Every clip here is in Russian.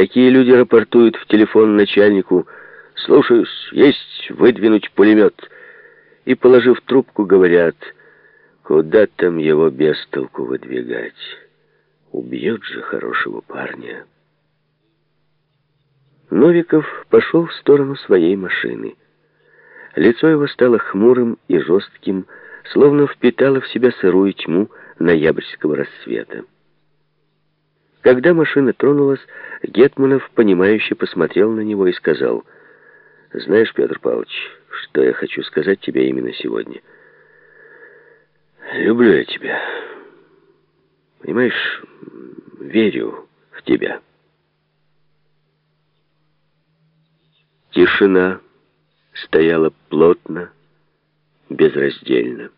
Такие люди рапортуют в телефон начальнику «Слушаюсь, есть выдвинуть пулемет». И, положив трубку, говорят «Куда там его без толку выдвигать? Убьет же хорошего парня». Новиков пошел в сторону своей машины. Лицо его стало хмурым и жестким, словно впитало в себя сырую тьму ноябрьского рассвета. Когда машина тронулась, Гетманов, понимающе посмотрел на него и сказал, «Знаешь, Петр Павлович, что я хочу сказать тебе именно сегодня? Люблю я тебя. Понимаешь, верю в тебя». Тишина стояла плотно, безраздельно.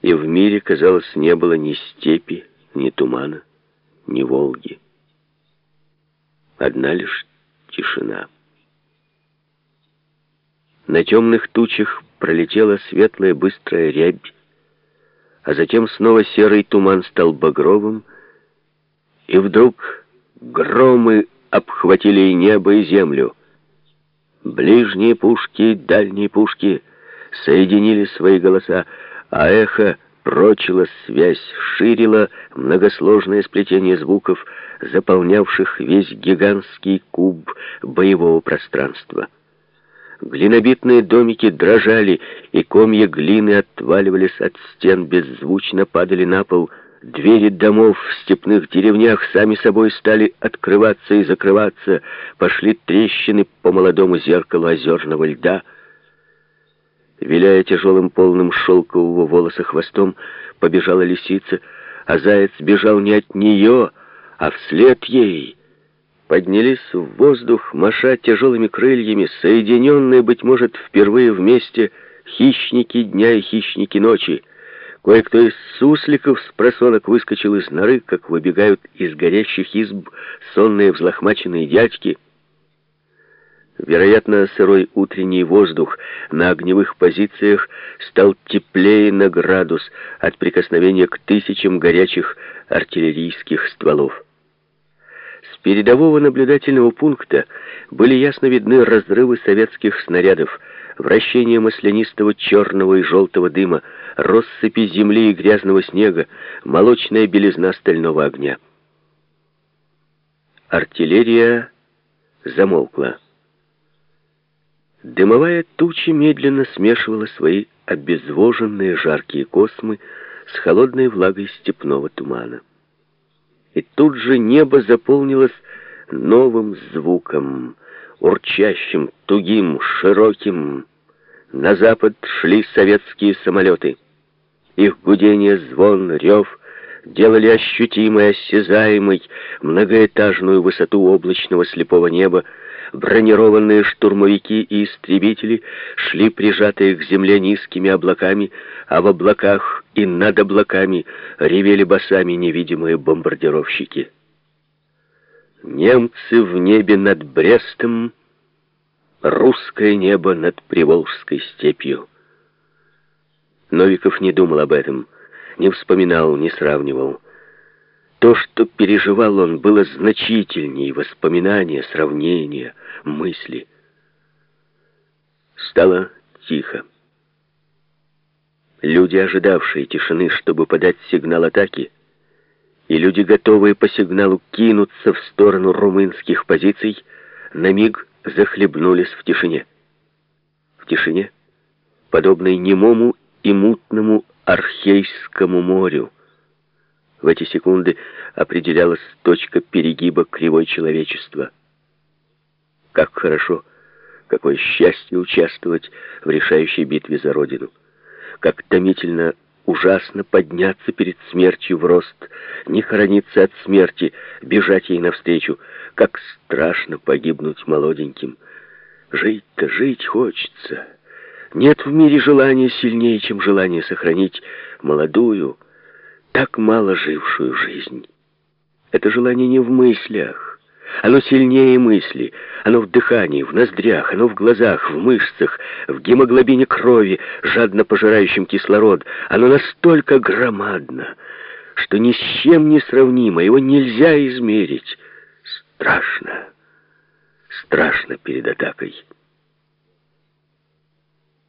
И в мире, казалось, не было ни степи, ни тумана, ни Волги. Одна лишь тишина. На темных тучах пролетела светлая быстрая рябь, а затем снова серый туман стал багровым, и вдруг громы обхватили и небо, и землю. Ближние пушки дальние пушки соединили свои голоса, а эхо прочила связь, ширила многосложное сплетение звуков, заполнявших весь гигантский куб боевого пространства. Глинобитные домики дрожали, и комья глины отваливались от стен, беззвучно падали на пол. Двери домов в степных деревнях сами собой стали открываться и закрываться, пошли трещины по молодому зеркалу озерного льда — Виляя тяжелым полным шелкового волоса хвостом, побежала лисица, а заяц бежал не от нее, а вслед ей. Поднялись в воздух, маша тяжелыми крыльями, соединенные, быть может, впервые вместе хищники дня и хищники ночи. Кое-кто из сусликов с просонок выскочил из норы, как выбегают из горящих изб сонные взлохмаченные дядьки — Вероятно, сырой утренний воздух на огневых позициях стал теплее на градус от прикосновения к тысячам горячих артиллерийских стволов. С передового наблюдательного пункта были ясно видны разрывы советских снарядов, вращение маслянистого черного и желтого дыма, россыпи земли и грязного снега, молочная белизна стального огня. Артиллерия замолкла. Дымовая туча медленно смешивала свои обезвоженные жаркие космы с холодной влагой степного тумана. И тут же небо заполнилось новым звуком, урчащим, тугим, широким. На запад шли советские самолеты. Их гудение, звон, рев делали ощутимой, осязаемой многоэтажную высоту облачного слепого неба, Бронированные штурмовики и истребители шли прижатые к земле низкими облаками, а в облаках и над облаками ревели басами невидимые бомбардировщики. Немцы в небе над Брестом, русское небо над Приволжской степью. Новиков не думал об этом, не вспоминал, не сравнивал. То, что переживал он, было значительнее воспоминания, сравнения, мысли. Стало тихо. Люди, ожидавшие тишины, чтобы подать сигнал атаки, и люди, готовые по сигналу кинуться в сторону румынских позиций, на миг захлебнулись в тишине. В тишине, подобной немому и мутному Архейскому морю, в эти секунды определялась точка перегиба кривой человечества. Как хорошо, какое счастье участвовать в решающей битве за Родину. Как томительно, ужасно подняться перед смертью в рост, не хорониться от смерти, бежать ей навстречу. Как страшно погибнуть молоденьким. Жить-то жить хочется. Нет в мире желания сильнее, чем желание сохранить молодую, так мало жившую жизнь. Это желание не в мыслях. Оно сильнее мысли. Оно в дыхании, в ноздрях, оно в глазах, в мышцах, в гемоглобине крови, жадно пожирающем кислород. Оно настолько громадно, что ни с чем не сравнимо, его нельзя измерить. страшно, страшно перед атакой.